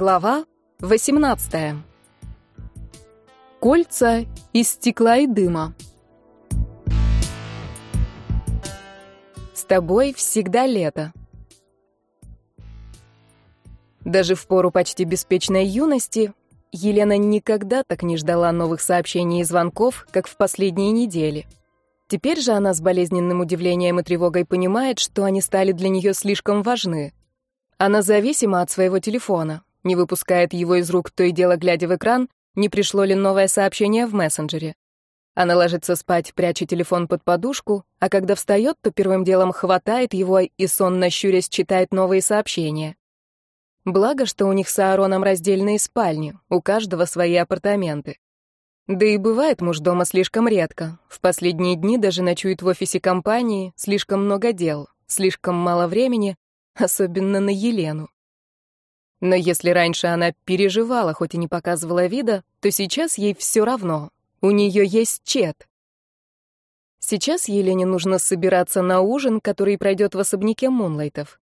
Глава 18. Кольца из стекла и дыма. С тобой всегда лето. Даже в пору почти беспечной юности Елена никогда так не ждала новых сообщений и звонков, как в последние недели. Теперь же она с болезненным удивлением и тревогой понимает, что они стали для нее слишком важны. Она зависима от своего телефона, не выпускает его из рук, то и дело глядя в экран, не пришло ли новое сообщение в мессенджере. Она ложится спать, пряча телефон под подушку, а когда встает, то первым делом хватает его и сонно щурясь читает новые сообщения. Благо, что у них с Аароном раздельные спальни, у каждого свои апартаменты. Да и бывает муж дома слишком редко. В последние дни даже ночует в офисе компании, слишком много дел, слишком мало времени, особенно на Елену. Но если раньше она переживала, хоть и не показывала вида, то сейчас ей все равно. У нее есть чет. Сейчас Елене нужно собираться на ужин, который пройдет в особняке Мунлайтов.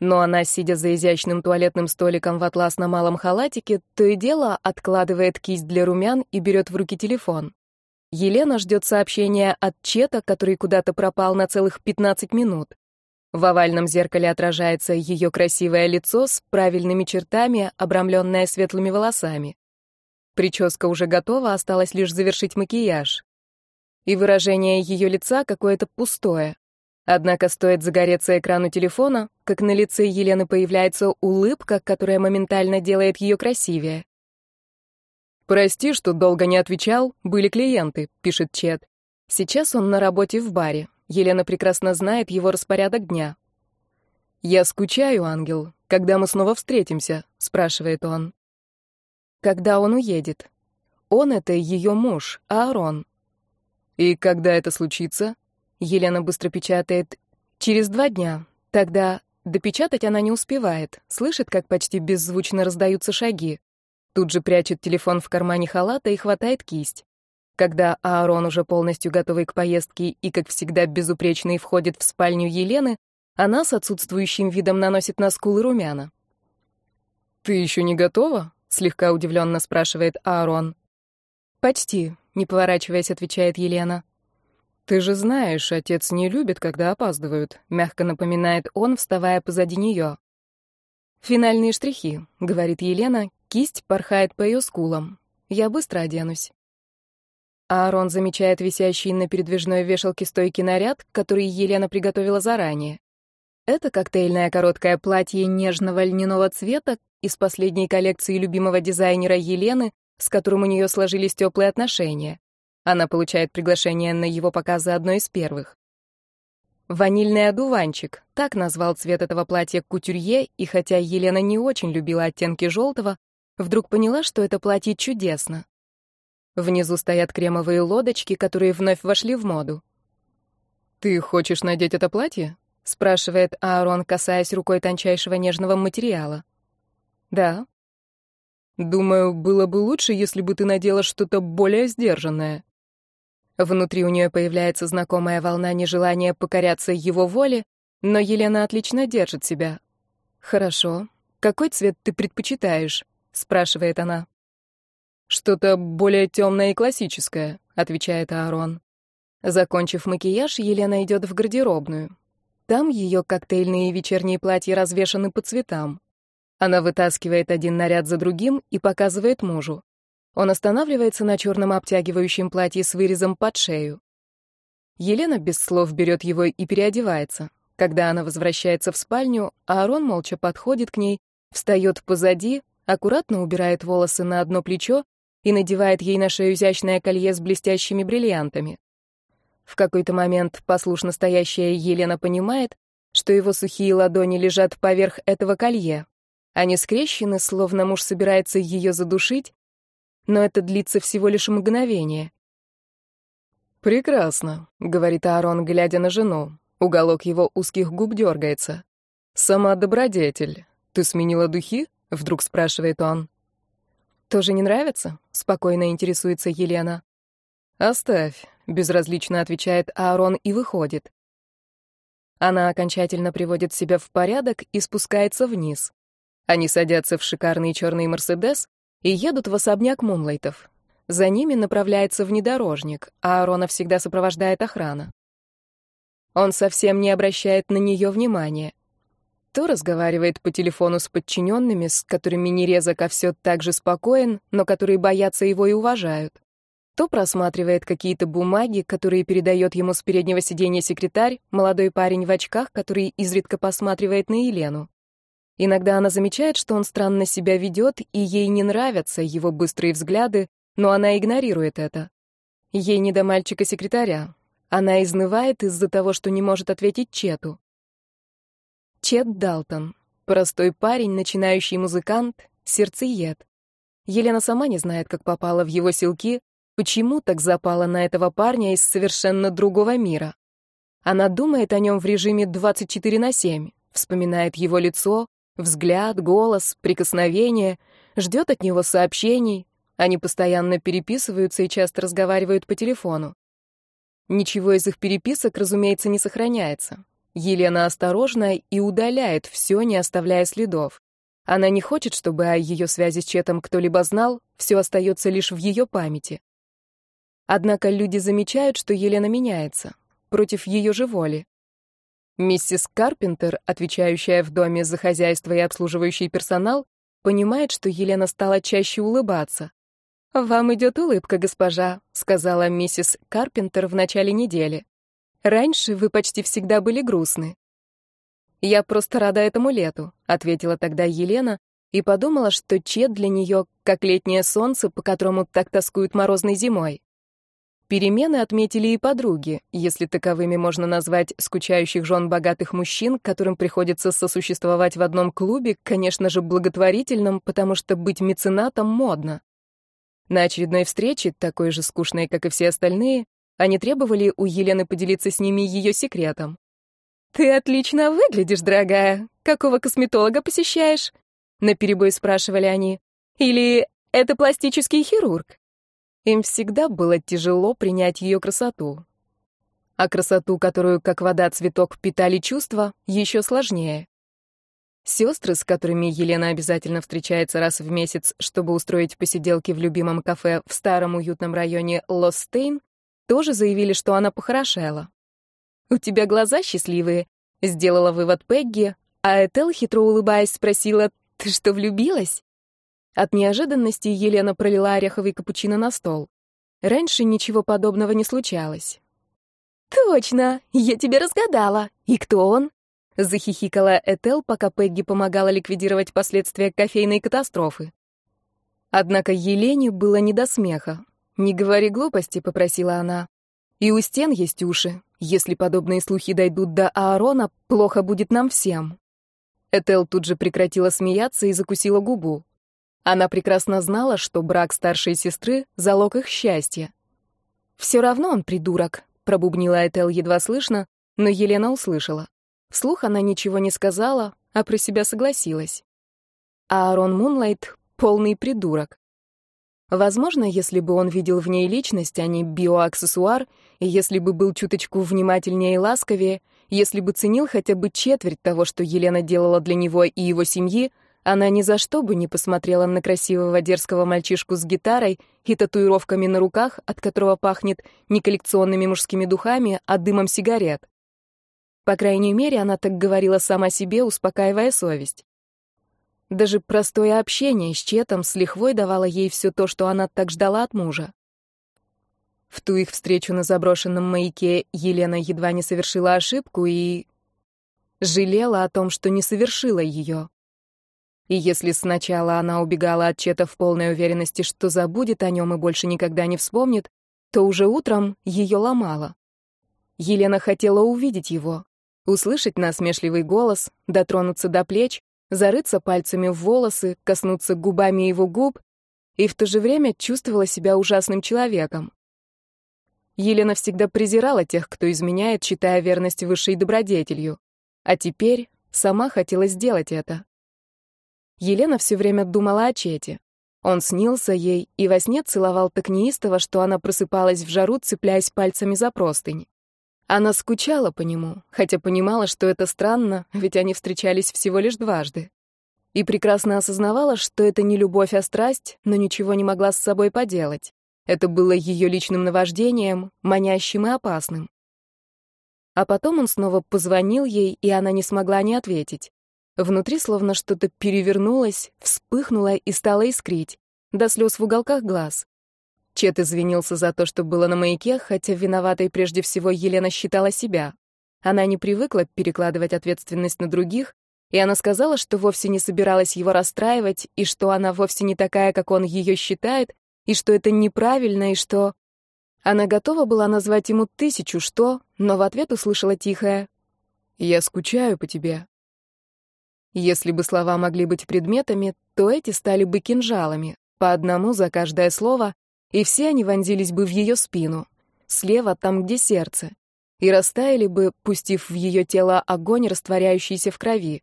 Но она, сидя за изящным туалетным столиком в атласно-малом халатике, то и дело откладывает кисть для румян и берет в руки телефон. Елена ждет сообщения от Чета, который куда-то пропал на целых 15 минут. В овальном зеркале отражается ее красивое лицо с правильными чертами, обрамленное светлыми волосами. Прическа уже готова, осталось лишь завершить макияж. И выражение ее лица какое-то пустое. Однако стоит загореться экрану телефона, как на лице Елены появляется улыбка, которая моментально делает ее красивее. «Прости, что долго не отвечал, были клиенты», — пишет Чет. Сейчас он на работе в баре. Елена прекрасно знает его распорядок дня. «Я скучаю, ангел. Когда мы снова встретимся?» — спрашивает он. «Когда он уедет?» «Он — это ее муж, Аарон». «И когда это случится?» Елена быстро печатает. «Через два дня. Тогда...» Допечатать она не успевает. Слышит, как почти беззвучно раздаются шаги. Тут же прячет телефон в кармане халата и хватает кисть. Когда Аарон, уже полностью готовый к поездке и, как всегда, безупречный, входит в спальню Елены, она с отсутствующим видом наносит на скулы румяна. «Ты еще не готова?» — слегка удивленно спрашивает Аарон. «Почти», — не поворачиваясь, отвечает Елена. «Ты же знаешь, отец не любит, когда опаздывают», — мягко напоминает он, вставая позади нее. «Финальные штрихи», — говорит Елена, кисть порхает по ее скулам. «Я быстро оденусь». Аарон замечает висящий на передвижной вешалке стойки наряд, который Елена приготовила заранее. Это коктейльное короткое платье нежного льняного цвета из последней коллекции любимого дизайнера Елены, с которым у нее сложились теплые отношения. Она получает приглашение на его показы одной из первых. «Ванильный одуванчик» — так назвал цвет этого платья кутюрье, и хотя Елена не очень любила оттенки желтого, вдруг поняла, что это платье чудесно. Внизу стоят кремовые лодочки, которые вновь вошли в моду. «Ты хочешь надеть это платье?» — спрашивает Аарон, касаясь рукой тончайшего нежного материала. «Да». «Думаю, было бы лучше, если бы ты надела что-то более сдержанное». Внутри у нее появляется знакомая волна нежелания покоряться его воле, но Елена отлично держит себя. «Хорошо. Какой цвет ты предпочитаешь?» — спрашивает она. «Что-то более темное и классическое», — отвечает Аарон. Закончив макияж, Елена идет в гардеробную. Там ее коктейльные вечерние платья развешаны по цветам. Она вытаскивает один наряд за другим и показывает мужу. Он останавливается на черном обтягивающем платье с вырезом под шею. Елена без слов берет его и переодевается. Когда она возвращается в спальню, Аарон молча подходит к ней, встает позади, аккуратно убирает волосы на одно плечо и надевает ей на шею изящное колье с блестящими бриллиантами. В какой-то момент послушно стоящая Елена понимает, что его сухие ладони лежат поверх этого колье. Они скрещены, словно муж собирается ее задушить, но это длится всего лишь мгновение. «Прекрасно», — говорит Аарон, глядя на жену. Уголок его узких губ дергается. «Сама добродетель. Ты сменила духи?» — вдруг спрашивает он. «Тоже не нравится?» — спокойно интересуется Елена. «Оставь», — безразлично отвечает Аарон и выходит. Она окончательно приводит себя в порядок и спускается вниз. Они садятся в шикарный черный «Мерседес» и едут в особняк Мунлайтов. За ними направляется внедорожник, а Арона всегда сопровождает охрана. Он совсем не обращает на нее внимания. То разговаривает по телефону с подчиненными, с которыми Нерезок все так же спокоен, но которые боятся его и уважают. То просматривает какие-то бумаги, которые передает ему с переднего сиденья секретарь, молодой парень в очках, который изредка посматривает на Елену. Иногда она замечает, что он странно себя ведет, и ей не нравятся его быстрые взгляды, но она игнорирует это. Ей не до мальчика-секретаря. Она изнывает из-за того, что не может ответить Чету. Чет Далтон. Простой парень, начинающий музыкант, сердцеед. Елена сама не знает, как попала в его селки, почему так запала на этого парня из совершенно другого мира. Она думает о нем в режиме 24 на 7, вспоминает его лицо, Взгляд, голос, прикосновение, ждет от него сообщений. Они постоянно переписываются и часто разговаривают по телефону. Ничего из их переписок, разумеется, не сохраняется. Елена осторожна и удаляет все, не оставляя следов. Она не хочет, чтобы о ее связи с Четом кто-либо знал, все остается лишь в ее памяти. Однако люди замечают, что Елена меняется, против ее же воли. Миссис Карпентер, отвечающая в доме за хозяйство и обслуживающий персонал, понимает, что Елена стала чаще улыбаться. «Вам идет улыбка, госпожа», — сказала миссис Карпентер в начале недели. «Раньше вы почти всегда были грустны». «Я просто рада этому лету», — ответила тогда Елена и подумала, что Чет для нее как летнее солнце, по которому так тоскуют морозной зимой. Перемены отметили и подруги, если таковыми можно назвать скучающих жен богатых мужчин, которым приходится сосуществовать в одном клубе, конечно же, благотворительном, потому что быть меценатом модно. На очередной встрече, такой же скучной, как и все остальные, они требовали у Елены поделиться с ними ее секретом. «Ты отлично выглядишь, дорогая. Какого косметолога посещаешь?» Наперебой спрашивали они. «Или это пластический хирург?» Им всегда было тяжело принять ее красоту. А красоту, которую, как вода цветок, питали чувства, еще сложнее. Сестры, с которыми Елена обязательно встречается раз в месяц, чтобы устроить посиделки в любимом кафе в старом уютном районе Лостейн, тоже заявили, что она похорошела. «У тебя глаза счастливые», — сделала вывод Пегги, а Этел, хитро улыбаясь, спросила, «Ты что, влюбилась?» От неожиданности Елена пролила ореховый капучино на стол. Раньше ничего подобного не случалось. «Точно! Я тебе разгадала! И кто он?» Захихикала Этел, пока Пегги помогала ликвидировать последствия кофейной катастрофы. Однако Елене было не до смеха. «Не говори глупости», — попросила она. «И у стен есть уши. Если подобные слухи дойдут до Аарона, плохо будет нам всем». Этел тут же прекратила смеяться и закусила губу. Она прекрасно знала, что брак старшей сестры — залог их счастья. «Все равно он придурок», — пробубнила Этел едва слышно, но Елена услышала. Вслух она ничего не сказала, а про себя согласилась. Аарон Мунлайт — полный придурок. Возможно, если бы он видел в ней личность, а не биоаксессуар, и если бы был чуточку внимательнее и ласковее, если бы ценил хотя бы четверть того, что Елена делала для него и его семьи, она ни за что бы не посмотрела на красивого дерзкого мальчишку с гитарой и татуировками на руках, от которого пахнет не коллекционными мужскими духами, а дымом сигарет. По крайней мере, она так говорила сама себе, успокаивая совесть. Даже простое общение с Четом с лихвой давало ей все то, что она так ждала от мужа. В ту их встречу на заброшенном маяке Елена едва не совершила ошибку и... жалела о том, что не совершила ее. И если сначала она убегала от Чета в полной уверенности, что забудет о нем и больше никогда не вспомнит, то уже утром ее ломало. Елена хотела увидеть его, услышать насмешливый голос, дотронуться до плеч, зарыться пальцами в волосы, коснуться губами его губ, и в то же время чувствовала себя ужасным человеком. Елена всегда презирала тех, кто изменяет, считая верность высшей добродетелью. А теперь сама хотела сделать это. Елена все время думала о Чете. Он снился ей и во сне целовал так неистово, что она просыпалась в жару, цепляясь пальцами за простынь. Она скучала по нему, хотя понимала, что это странно, ведь они встречались всего лишь дважды. И прекрасно осознавала, что это не любовь, а страсть, но ничего не могла с собой поделать. Это было ее личным наваждением, манящим и опасным. А потом он снова позвонил ей, и она не смогла не ответить. Внутри словно что-то перевернулось, вспыхнуло и стало искрить, до слез в уголках глаз. Чет извинился за то, что было на маяке, хотя виноватой прежде всего Елена считала себя. Она не привыкла перекладывать ответственность на других, и она сказала, что вовсе не собиралась его расстраивать, и что она вовсе не такая, как он ее считает, и что это неправильно, и что... Она готова была назвать ему тысячу что, но в ответ услышала тихое «Я скучаю по тебе». Если бы слова могли быть предметами, то эти стали бы кинжалами, по одному за каждое слово, и все они вонзились бы в ее спину, слева, там, где сердце, и растаяли бы, пустив в ее тело огонь, растворяющийся в крови.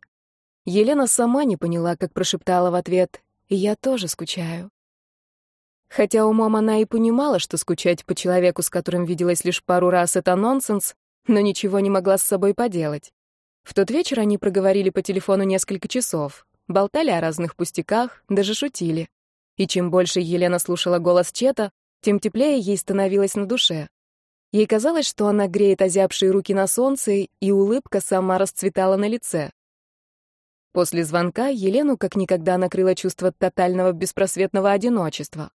Елена сама не поняла, как прошептала в ответ «Я тоже скучаю». Хотя умом она и понимала, что скучать по человеку, с которым виделась лишь пару раз, это нонсенс, но ничего не могла с собой поделать. В тот вечер они проговорили по телефону несколько часов, болтали о разных пустяках, даже шутили. И чем больше Елена слушала голос Чета, тем теплее ей становилось на душе. Ей казалось, что она греет озябшие руки на солнце, и улыбка сама расцветала на лице. После звонка Елену как никогда накрыло чувство тотального беспросветного одиночества.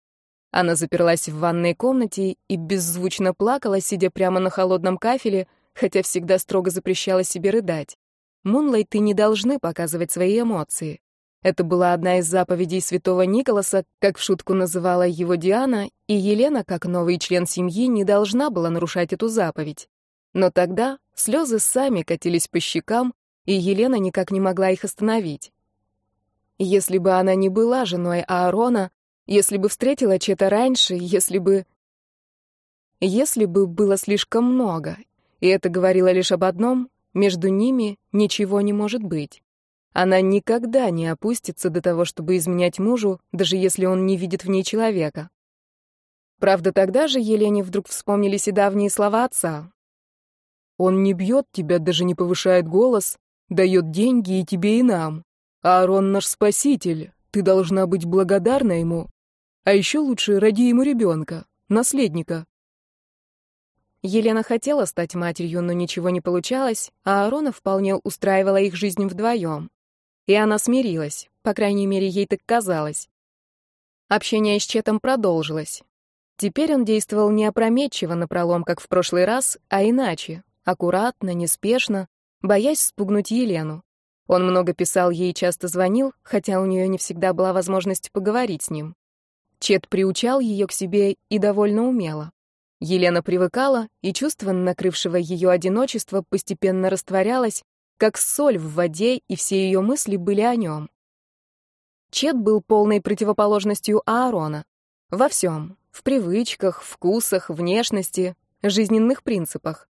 Она заперлась в ванной комнате и беззвучно плакала, сидя прямо на холодном кафеле, хотя всегда строго запрещала себе рыдать. Мунлайты не должны показывать свои эмоции. Это была одна из заповедей святого Николаса, как в шутку называла его Диана, и Елена, как новый член семьи, не должна была нарушать эту заповедь. Но тогда слезы сами катились по щекам, и Елена никак не могла их остановить. Если бы она не была женой Аарона, если бы встретила Чета раньше, если бы... Если бы было слишком много, и это говорило лишь об одном, между ними ничего не может быть. Она никогда не опустится до того, чтобы изменять мужу, даже если он не видит в ней человека. Правда, тогда же Елене вдруг вспомнились и давние слова отца. «Он не бьет тебя, даже не повышает голос, дает деньги и тебе, и нам. Аарон наш спаситель, ты должна быть благодарна ему. А еще лучше роди ему ребенка, наследника». Елена хотела стать матерью, но ничего не получалось, а Аарона вполне устраивала их жизнь вдвоем. И она смирилась, по крайней мере, ей так казалось. Общение с Четом продолжилось. Теперь он действовал не опрометчиво напролом, как в прошлый раз, а иначе, аккуратно, неспешно, боясь спугнуть Елену. Он много писал ей и часто звонил, хотя у нее не всегда была возможность поговорить с ним. Чет приучал ее к себе и довольно умело. Елена привыкала, и чувство накрывшего ее одиночества постепенно растворялось, как соль в воде, и все ее мысли были о нем. Чет был полной противоположностью Аарона. Во всем. В привычках, вкусах, внешности, жизненных принципах.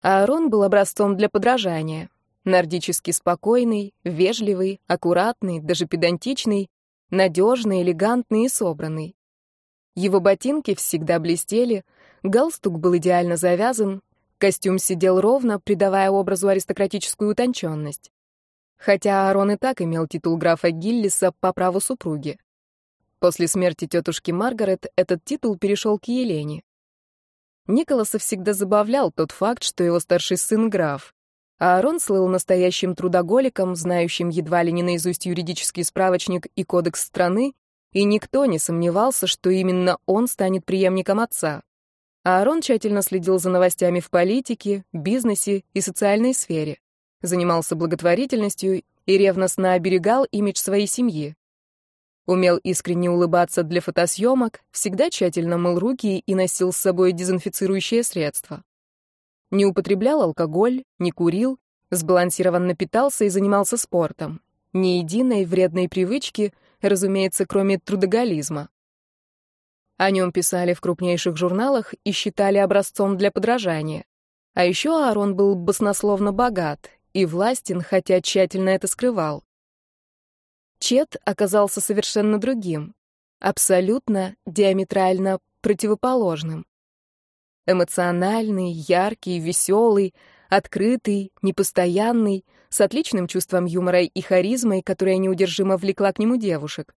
Аарон был образцом для подражания. Нордически спокойный, вежливый, аккуратный, даже педантичный, надежный, элегантный и собранный. Его ботинки всегда блестели, галстук был идеально завязан, Костюм сидел ровно, придавая образу аристократическую утонченность. Хотя Аарон и так имел титул графа Гиллиса по праву супруги. После смерти тетушки Маргарет этот титул перешел к Елене. Николаса всегда забавлял тот факт, что его старший сын граф. А Аарон слыл настоящим трудоголиком, знающим едва ли не наизусть юридический справочник и кодекс страны, и никто не сомневался, что именно он станет преемником отца. Аарон тщательно следил за новостями в политике, бизнесе и социальной сфере, занимался благотворительностью и ревностно оберегал имидж своей семьи. Умел искренне улыбаться для фотосъемок, всегда тщательно мыл руки и носил с собой дезинфицирующее средство. Не употреблял алкоголь, не курил, сбалансированно питался и занимался спортом. Ни единой вредной привычки, разумеется, кроме трудоголизма. О нем писали в крупнейших журналах и считали образцом для подражания. А еще Аарон был баснословно богат и властен, хотя тщательно это скрывал. Чет оказался совершенно другим, абсолютно диаметрально противоположным. Эмоциональный, яркий, веселый, Открытый, непостоянный, с отличным чувством юмора и харизмой, которая неудержимо влекла к нему девушек.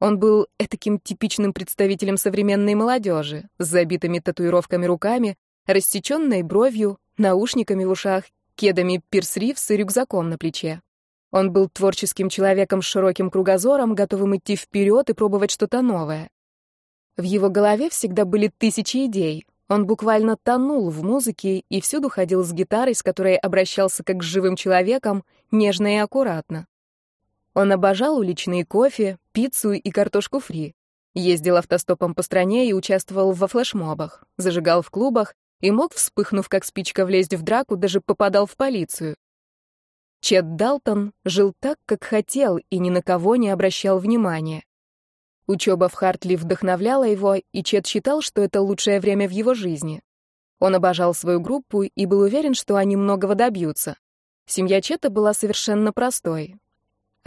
Он был этаким типичным представителем современной молодежи, с забитыми татуировками руками, рассеченной бровью, наушниками в ушах, кедами пирс-ривс и рюкзаком на плече. Он был творческим человеком с широким кругозором, готовым идти вперед и пробовать что-то новое. В его голове всегда были тысячи идей. Он буквально тонул в музыке и всюду ходил с гитарой, с которой обращался как с живым человеком, нежно и аккуратно. Он обожал уличные кофе, пиццу и картошку фри. Ездил автостопом по стране и участвовал во флешмобах, зажигал в клубах и мог, вспыхнув как спичка, влезть в драку, даже попадал в полицию. Чет Далтон жил так, как хотел, и ни на кого не обращал внимания. Учеба в Хартли вдохновляла его, и Чет считал, что это лучшее время в его жизни. Он обожал свою группу и был уверен, что они многого добьются. Семья Чета была совершенно простой.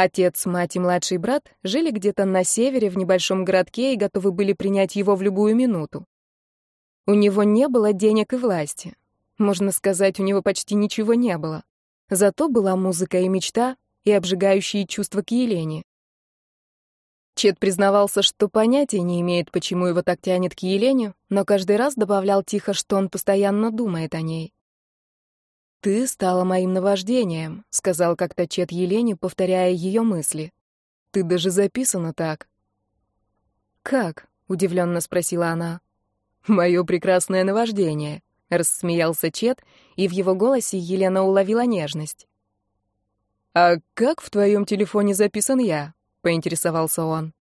Отец, мать и младший брат жили где-то на севере в небольшом городке и готовы были принять его в любую минуту. У него не было денег и власти. Можно сказать, у него почти ничего не было. Зато была музыка и мечта, и обжигающие чувства к Елене. Чет признавался, что понятия не имеет, почему его так тянет к Елене, но каждый раз добавлял тихо, что он постоянно думает о ней. «Ты стала моим наваждением», — сказал как-то Чет Елене, повторяя ее мысли. «Ты даже записана так». «Как?» — удивленно спросила она. «Мое прекрасное наваждение», — рассмеялся Чет, и в его голосе Елена уловила нежность. «А как в твоем телефоне записан я?» — поинтересовался он.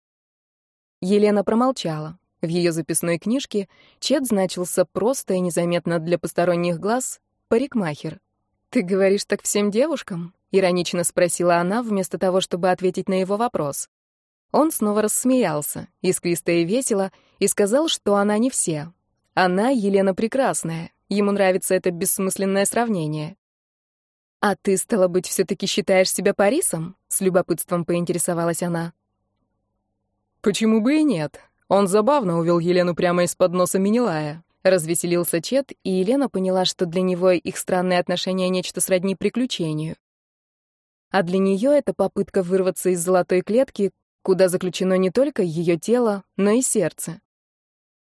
Елена промолчала. В ее записной книжке Чет значился просто и незаметно для посторонних глаз парикмахер. «Ты говоришь так всем девушкам?» — иронично спросила она, вместо того, чтобы ответить на его вопрос. Он снова рассмеялся, искристо и весело, и сказал, что она не все. Она Елена Прекрасная. Ему нравится это бессмысленное сравнение. «А ты, стало быть, все-таки считаешь себя Парисом?» — с любопытством поинтересовалась она. «Почему бы и нет? Он забавно увел Елену прямо из-под носа Минилая». Развеселился Чет, и Елена поняла, что для него их странные отношения нечто сродни приключению. А для нее это попытка вырваться из золотой клетки, куда заключено не только ее тело, но и сердце.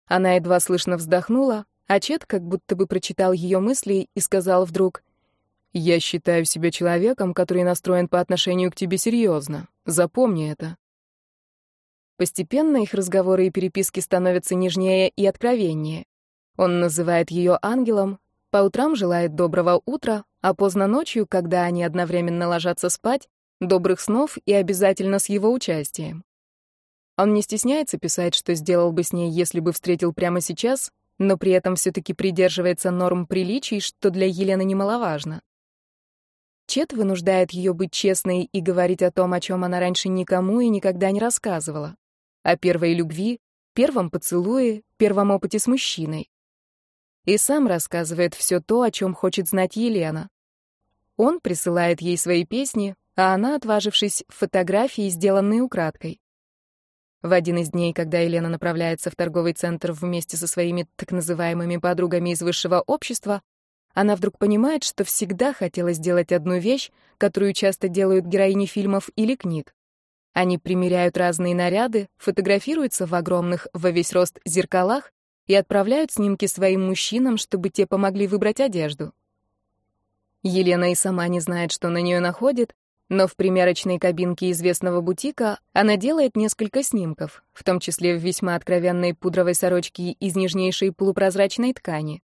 Она едва слышно вздохнула, а Чет как будто бы прочитал ее мысли и сказал вдруг, «Я считаю себя человеком, который настроен по отношению к тебе серьезно. Запомни это». Постепенно их разговоры и переписки становятся нежнее и откровеннее. Он называет ее ангелом, по утрам желает доброго утра, а поздно ночью, когда они одновременно ложатся спать, добрых снов и обязательно с его участием. Он не стесняется писать, что сделал бы с ней, если бы встретил прямо сейчас, но при этом все-таки придерживается норм приличий, что для Елены немаловажно. Чет вынуждает ее быть честной и говорить о том, о чем она раньше никому и никогда не рассказывала. О первой любви, первом поцелуе, первом опыте с мужчиной. И сам рассказывает все то, о чем хочет знать Елена. Он присылает ей свои песни, а она, отважившись, фотографии, сделанные украдкой. В один из дней, когда Елена направляется в торговый центр вместе со своими так называемыми подругами из высшего общества, она вдруг понимает, что всегда хотела сделать одну вещь, которую часто делают героини фильмов или книг. Они примеряют разные наряды, фотографируются в огромных во весь рост зеркалах и отправляют снимки своим мужчинам, чтобы те помогли выбрать одежду. Елена и сама не знает, что на нее находит, но в примерочной кабинке известного бутика она делает несколько снимков, в том числе в весьма откровенной пудровой сорочке из нежнейшей полупрозрачной ткани.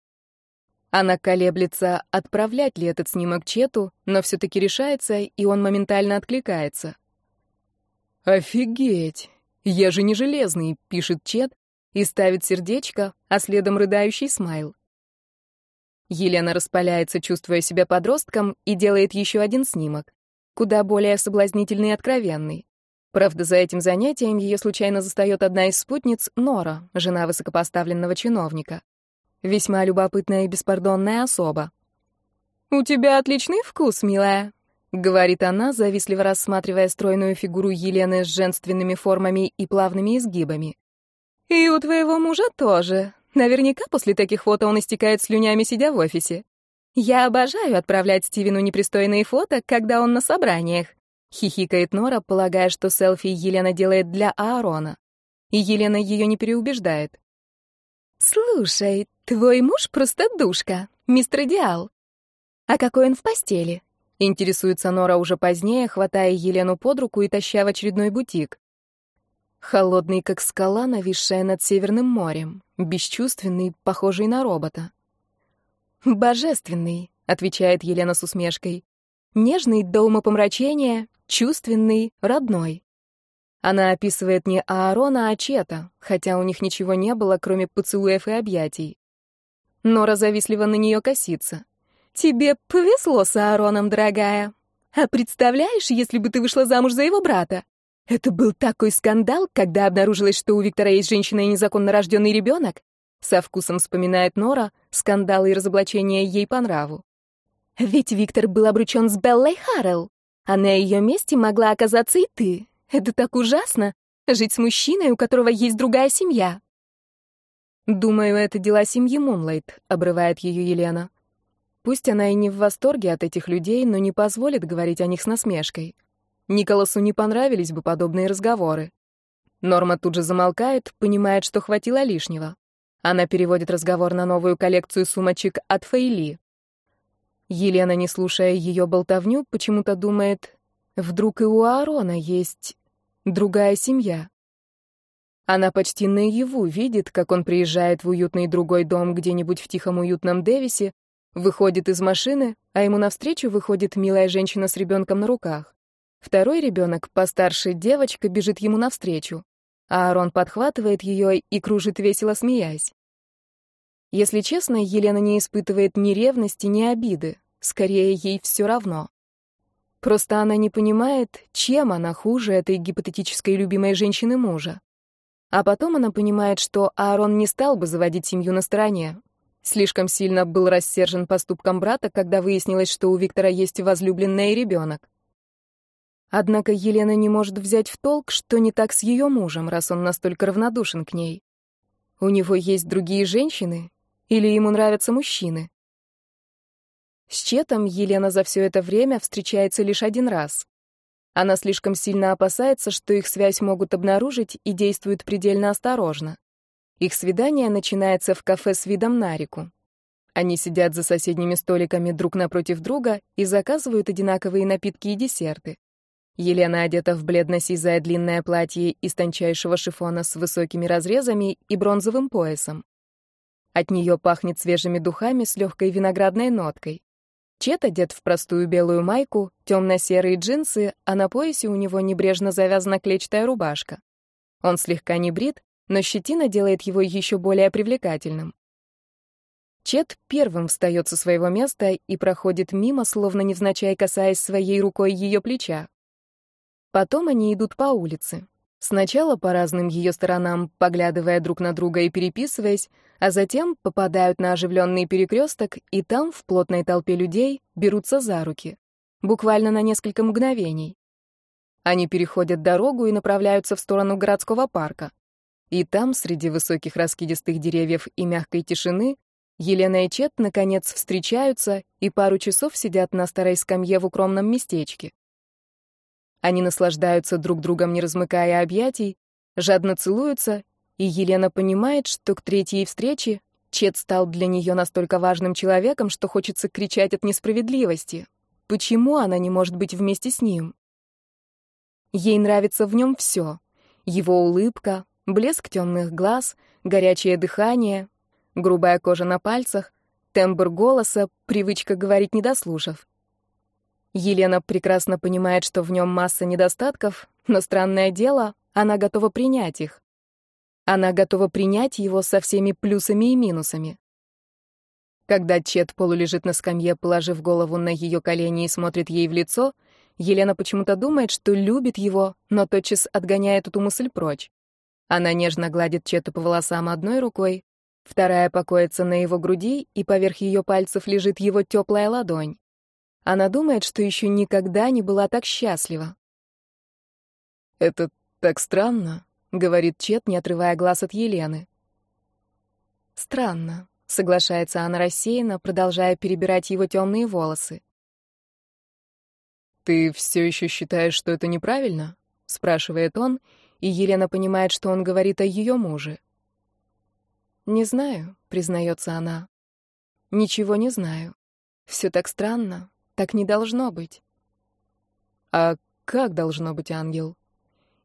Она колеблется, отправлять ли этот снимок Чету, но все-таки решается, и он моментально откликается. «Офигеть! Я же не железный», — пишет Чет и ставит сердечко, а следом рыдающий смайл. Елена распаляется, чувствуя себя подростком, и делает еще один снимок куда более соблазнительный и откровенный. Правда, за этим занятием ее случайно застает одна из спутниц, Нора, жена высокопоставленного чиновника. Весьма любопытная и беспардонная особа. «У тебя отличный вкус, милая», — говорит она, завистливо рассматривая стройную фигуру Елены с женственными формами и плавными изгибами. «И у твоего мужа тоже. Наверняка после таких фото он истекает слюнями, сидя в офисе. Я обожаю отправлять Стивену непристойные фото, когда он на собраниях. Хихикает Нора, полагая, что селфи Елена делает для Аарона. И Елена ее не переубеждает. «Слушай, твой муж просто душка, мистер Идеал. А какой он в постели?» Интересуется Нора уже позднее, хватая Елену под руку и таща в очередной бутик. Холодный, как скала, нависшая над Северным морем, бесчувственный, похожий на робота. «Божественный», — отвечает Елена с усмешкой. «Нежный до умопомрачения, чувственный, родной». Она описывает не Аарона, а Чета, хотя у них ничего не было, кроме поцелуев и объятий. Нора завистливо на нее косится. «Тебе повезло с Аароном, дорогая. А представляешь, если бы ты вышла замуж за его брата? Это был такой скандал, когда обнаружилось, что у Виктора есть женщина и незаконно рожденный ребенок. Со вкусом вспоминает Нора скандалы и разоблачения ей по нраву. Ведь Виктор был обручен с Беллой Харрелл, а на ее месте могла оказаться и ты. Это так ужасно — жить с мужчиной, у которого есть другая семья. «Думаю, это дела семьи Мунлайт», — обрывает ее Елена. Пусть она и не в восторге от этих людей, но не позволит говорить о них с насмешкой. Николасу не понравились бы подобные разговоры. Норма тут же замолкает, понимает, что хватило лишнего. Она переводит разговор на новую коллекцию сумочек от Фейли. Елена, не слушая ее болтовню, почему-то думает, вдруг и у Аарона есть другая семья. Она почти наяву видит, как он приезжает в уютный другой дом где-нибудь в тихом уютном Дэвисе, выходит из машины, а ему навстречу выходит милая женщина с ребенком на руках. Второй ребенок, постарше девочка, бежит ему навстречу, а Аарон подхватывает ее и кружит весело, смеясь. Если честно, Елена не испытывает ни ревности, ни обиды, скорее ей все равно. Просто она не понимает, чем она хуже этой гипотетической любимой женщины мужа. А потом она понимает, что Аарон не стал бы заводить семью на стороне. Слишком сильно был рассержен поступком брата, когда выяснилось, что у Виктора есть возлюбленная и ребенок. Однако Елена не может взять в толк, что не так с ее мужем, раз он настолько равнодушен к ней. У него есть другие женщины? Или ему нравятся мужчины? С Четом Елена за все это время встречается лишь один раз. Она слишком сильно опасается, что их связь могут обнаружить и действует предельно осторожно. Их свидание начинается в кафе с видом на реку. Они сидят за соседними столиками друг напротив друга и заказывают одинаковые напитки и десерты. Елена одета в бледно-сизое длинное платье из тончайшего шифона с высокими разрезами и бронзовым поясом. От нее пахнет свежими духами с легкой виноградной ноткой. Чет одет в простую белую майку, темно-серые джинсы, а на поясе у него небрежно завязана клетчатая рубашка. Он слегка не брит, но щетина делает его еще более привлекательным. Чет первым встает со своего места и проходит мимо, словно невзначай касаясь своей рукой ее плеча. Потом они идут по улице. Сначала по разным ее сторонам, поглядывая друг на друга и переписываясь, а затем попадают на оживленный перекресток, и там, в плотной толпе людей, берутся за руки. Буквально на несколько мгновений. Они переходят дорогу и направляются в сторону городского парка. И там, среди высоких раскидистых деревьев и мягкой тишины, Елена и Чет, наконец, встречаются и пару часов сидят на старой скамье в укромном местечке. Они наслаждаются друг другом, не размыкая объятий, жадно целуются, и Елена понимает, что к третьей встрече Чет стал для нее настолько важным человеком, что хочется кричать от несправедливости. Почему она не может быть вместе с ним? Ей нравится в нем все. Его улыбка, блеск темных глаз, горячее дыхание, грубая кожа на пальцах, тембр голоса, привычка говорить не дослушав. Елена прекрасно понимает, что в нем масса недостатков, но странное дело, она готова принять их. Она готова принять его со всеми плюсами и минусами. Когда Чет полулежит на скамье, положив голову на ее колени и смотрит ей в лицо, Елена почему-то думает, что любит его, но тотчас отгоняет эту мысль прочь. Она нежно гладит Чету по волосам одной рукой, вторая покоится на его груди, и поверх ее пальцев лежит его теплая ладонь. Она думает, что еще никогда не была так счастлива. «Это так странно», — говорит Чет, не отрывая глаз от Елены. «Странно», — соглашается она рассеянно, продолжая перебирать его темные волосы. «Ты все еще считаешь, что это неправильно?» — спрашивает он, и Елена понимает, что он говорит о ее муже. «Не знаю», — признается она. «Ничего не знаю. Все так странно. Так не должно быть». «А как должно быть, ангел?»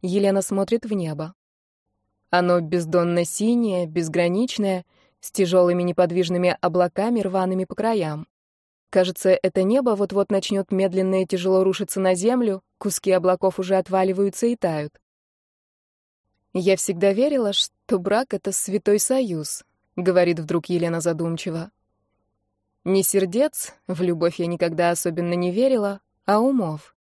Елена смотрит в небо. Оно бездонно синее, безграничное, с тяжелыми неподвижными облаками, рваными по краям. Кажется, это небо вот-вот начнет медленно и тяжело рушиться на землю, куски облаков уже отваливаются и тают. «Я всегда верила, что брак — это святой союз», — говорит вдруг Елена задумчиво. «Не сердец, в любовь я никогда особенно не верила, а умов.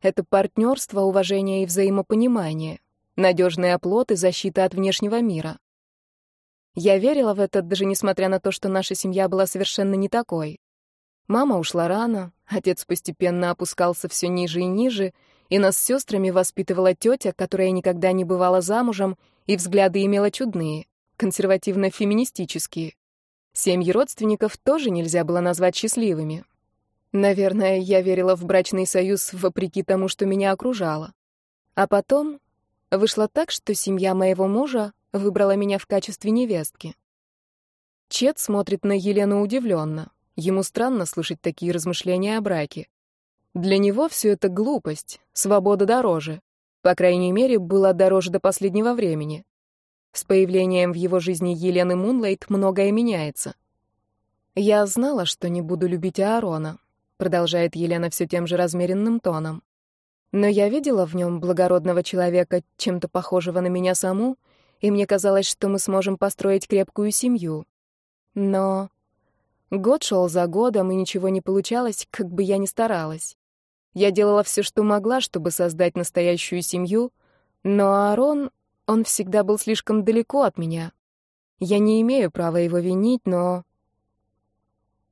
Это партнерство, уважение и взаимопонимание, надежный оплот и защита от внешнего мира. Я верила в это, даже несмотря на то, что наша семья была совершенно не такой. Мама ушла рано, отец постепенно опускался все ниже и ниже, и нас с сестрами воспитывала тетя, которая никогда не бывала замужем, и взгляды имела чудные, консервативно-феминистические. Семьи родственников тоже нельзя было назвать счастливыми. Наверное, я верила в брачный союз вопреки тому, что меня окружало. А потом вышло так, что семья моего мужа выбрала меня в качестве невестки. Чет смотрит на Елену удивленно. Ему странно слышать такие размышления о браке. Для него все это глупость, свобода дороже. По крайней мере, была дороже до последнего времени. С появлением в его жизни Елены Мунлайт многое меняется. «Я знала, что не буду любить Аарона», — продолжает Елена все тем же размеренным тоном. «Но я видела в нем благородного человека, чем-то похожего на меня саму, и мне казалось, что мы сможем построить крепкую семью. Но Год шел за годом, и ничего не получалось, как бы я ни старалась. Я делала все, что могла, чтобы создать настоящую семью, но Аарон, он всегда был слишком далеко от меня. Я не имею права его винить, но...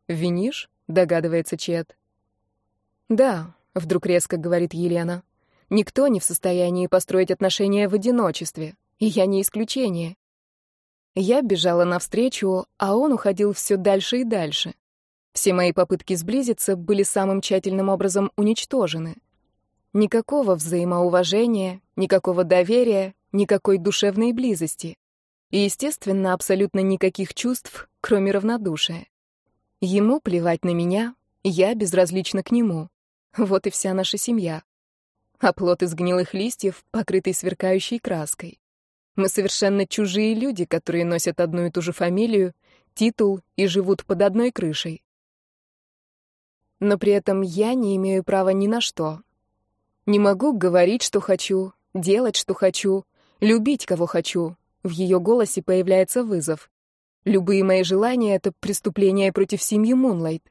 «Винишь?» — догадывается Чет. «Да», — вдруг резко говорит Елена. «Никто не в состоянии построить отношения в одиночестве, и я не исключение. Я бежала навстречу, а он уходил все дальше и дальше. Все мои попытки сблизиться были самым тщательным образом уничтожены. Никакого взаимоуважения, никакого доверия, никакой душевной близости. И, естественно, абсолютно никаких чувств, кроме равнодушия. Ему плевать на меня, я безразлична к нему. Вот и вся наша семья. Оплот из гнилых листьев, покрытый сверкающей краской. Мы совершенно чужие люди, которые носят одну и ту же фамилию, титул и живут под одной крышей. Но при этом я не имею права ни на что. Не могу говорить, что хочу, делать, что хочу, любить, кого хочу. В ее голосе появляется вызов. Любые мои желания — это преступление против семьи Мунлайт.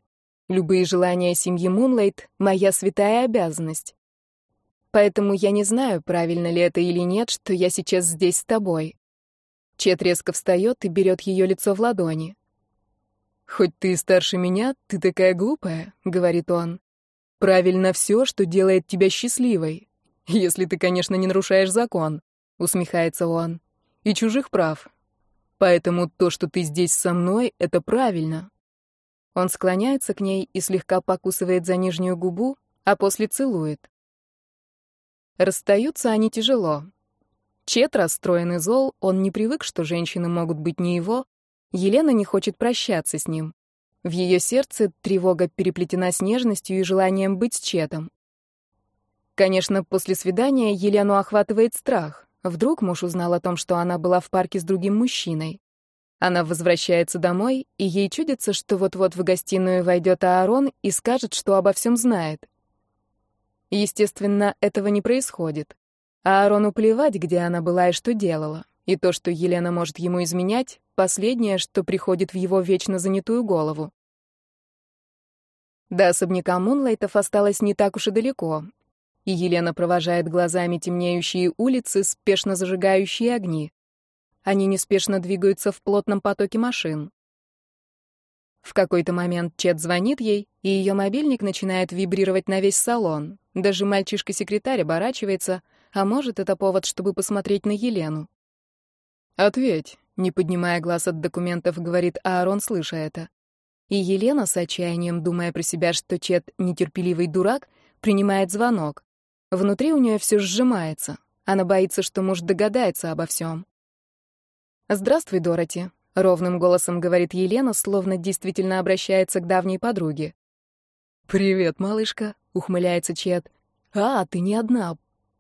Любые желания семьи Мунлайт — моя святая обязанность. Поэтому я не знаю, правильно ли это или нет, что я сейчас здесь с тобой. Чет резко встает и берет ее лицо в ладони. «Хоть ты и старше меня, ты такая глупая», — говорит он. «Правильно все, что делает тебя счастливой. Если ты, конечно, не нарушаешь закон», — усмехается он. «И чужих прав. Поэтому то, что ты здесь со мной, это правильно». Он склоняется к ней и слегка покусывает за нижнюю губу, а после целует. Расстаются они тяжело. Чет расстроен и зол, он не привык, что женщины могут быть не его. Елена не хочет прощаться с ним. В ее сердце тревога переплетена с нежностью и желанием быть с Четом. Конечно, после свидания Елену охватывает страх. Вдруг муж узнал о том, что она была в парке с другим мужчиной. Она возвращается домой, и ей чудится, что вот-вот в гостиную войдет Аарон и скажет, что обо всем знает. Естественно, этого не происходит. Аарону плевать, где она была и что делала. И то, что Елена может ему изменять, последнее, что приходит в его вечно занятую голову. До особняка Мунлайтов осталось не так уж и далеко. И Елена провожает глазами темнеющие улицы, спешно зажигающие огни. Они неспешно двигаются в плотном потоке машин. В какой-то момент Чет звонит ей, и ее мобильник начинает вибрировать на весь салон. Даже мальчишка-секретарь оборачивается, а может, это повод, чтобы посмотреть на Елену. «Ответь», — не поднимая глаз от документов, говорит Аарон, слыша это. И Елена, с отчаянием думая про себя, что Чет нетерпеливый дурак, принимает звонок. Внутри у нее все сжимается. Она боится, что муж догадается обо всем. «Здравствуй, Дороти», — ровным голосом говорит Елена, словно действительно обращается к давней подруге. «Привет, малышка», — ухмыляется Чет. «А, ты не одна.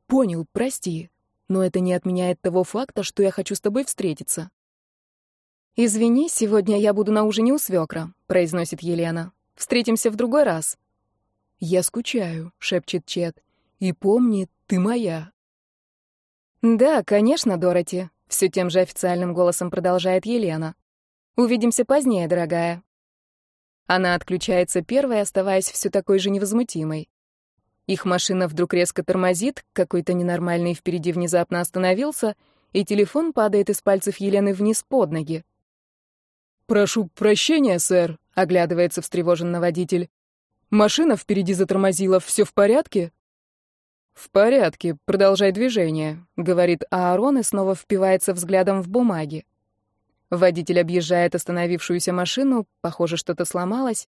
Понял, прости. Но это не отменяет того факта, что я хочу с тобой встретиться». «Извини, сегодня я буду на ужине у свекра», — произносит Елена. «Встретимся в другой раз». «Я скучаю», — шепчет Чет. «И помни, ты моя». «Да, конечно, Дороти», все тем же официальным голосом продолжает Елена. «Увидимся позднее, дорогая». Она отключается первой, оставаясь все такой же невозмутимой. Их машина вдруг резко тормозит, какой-то ненормальный впереди внезапно остановился, и телефон падает из пальцев Елены вниз под ноги. «Прошу прощения, сэр», — оглядывается встревоженный водитель. «Машина впереди затормозила, все в порядке?» «В порядке, продолжай движение», — говорит Аарон и снова впивается взглядом в бумаги. Водитель объезжает остановившуюся машину, похоже, что-то сломалось,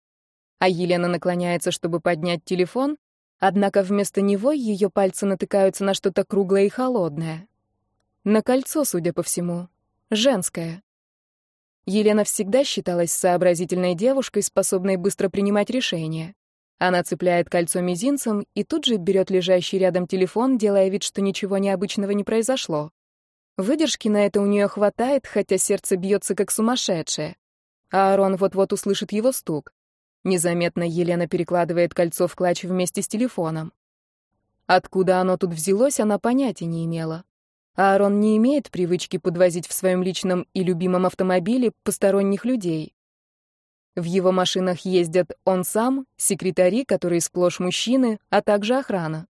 а Елена наклоняется, чтобы поднять телефон, однако вместо него ее пальцы натыкаются на что-то круглое и холодное. На кольцо, судя по всему. Женское. Елена всегда считалась сообразительной девушкой, способной быстро принимать решения. Она цепляет кольцо мизинцем и тут же берет лежащий рядом телефон, делая вид, что ничего необычного не произошло. Выдержки на это у нее хватает, хотя сердце бьется как сумасшедшее. А Аарон вот-вот услышит его стук. Незаметно Елена перекладывает кольцо в клатч вместе с телефоном. Откуда оно тут взялось, она понятия не имела. Аарон не имеет привычки подвозить в своем личном и любимом автомобиле посторонних людей. В его машинах ездят он сам, секретари, которые сплошь мужчины, а также охрана.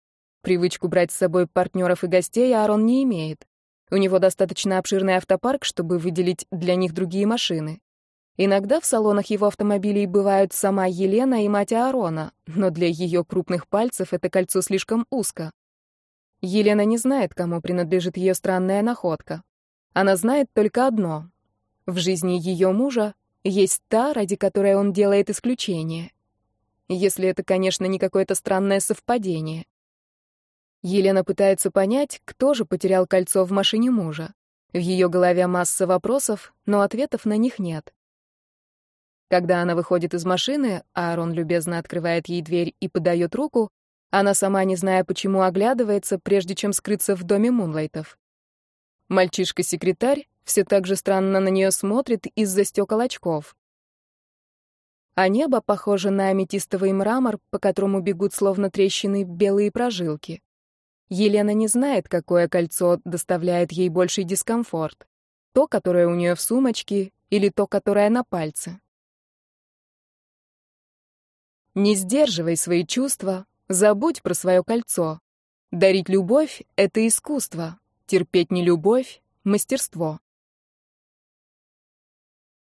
Привычку брать с собой партнеров и гостей Аарон не имеет. У него достаточно обширный автопарк, чтобы выделить для них другие машины. Иногда в салонах его автомобилей бывают сама Елена и мать Аарона, но для ее крупных пальцев это кольцо слишком узко. Елена не знает, кому принадлежит ее странная находка. Она знает только одно. В жизни ее мужа есть та, ради которой он делает исключение. Если это, конечно, не какое-то странное совпадение. Елена пытается понять, кто же потерял кольцо в машине мужа. В ее голове масса вопросов, но ответов на них нет. Когда она выходит из машины, Аарон любезно открывает ей дверь и подает руку, она сама, не зная почему, оглядывается, прежде чем скрыться в доме Мунлайтов. Мальчишка-секретарь все так же странно на нее смотрит из-за стекол очков. А небо похоже на аметистовый мрамор, по которому бегут словно трещины белые прожилки. Елена не знает, какое кольцо доставляет ей больший дискомфорт. То, которое у нее в сумочке, или то, которое на пальце. Не сдерживай свои чувства, забудь про свое кольцо. Дарить любовь — это искусство, терпеть нелюбовь — мастерство.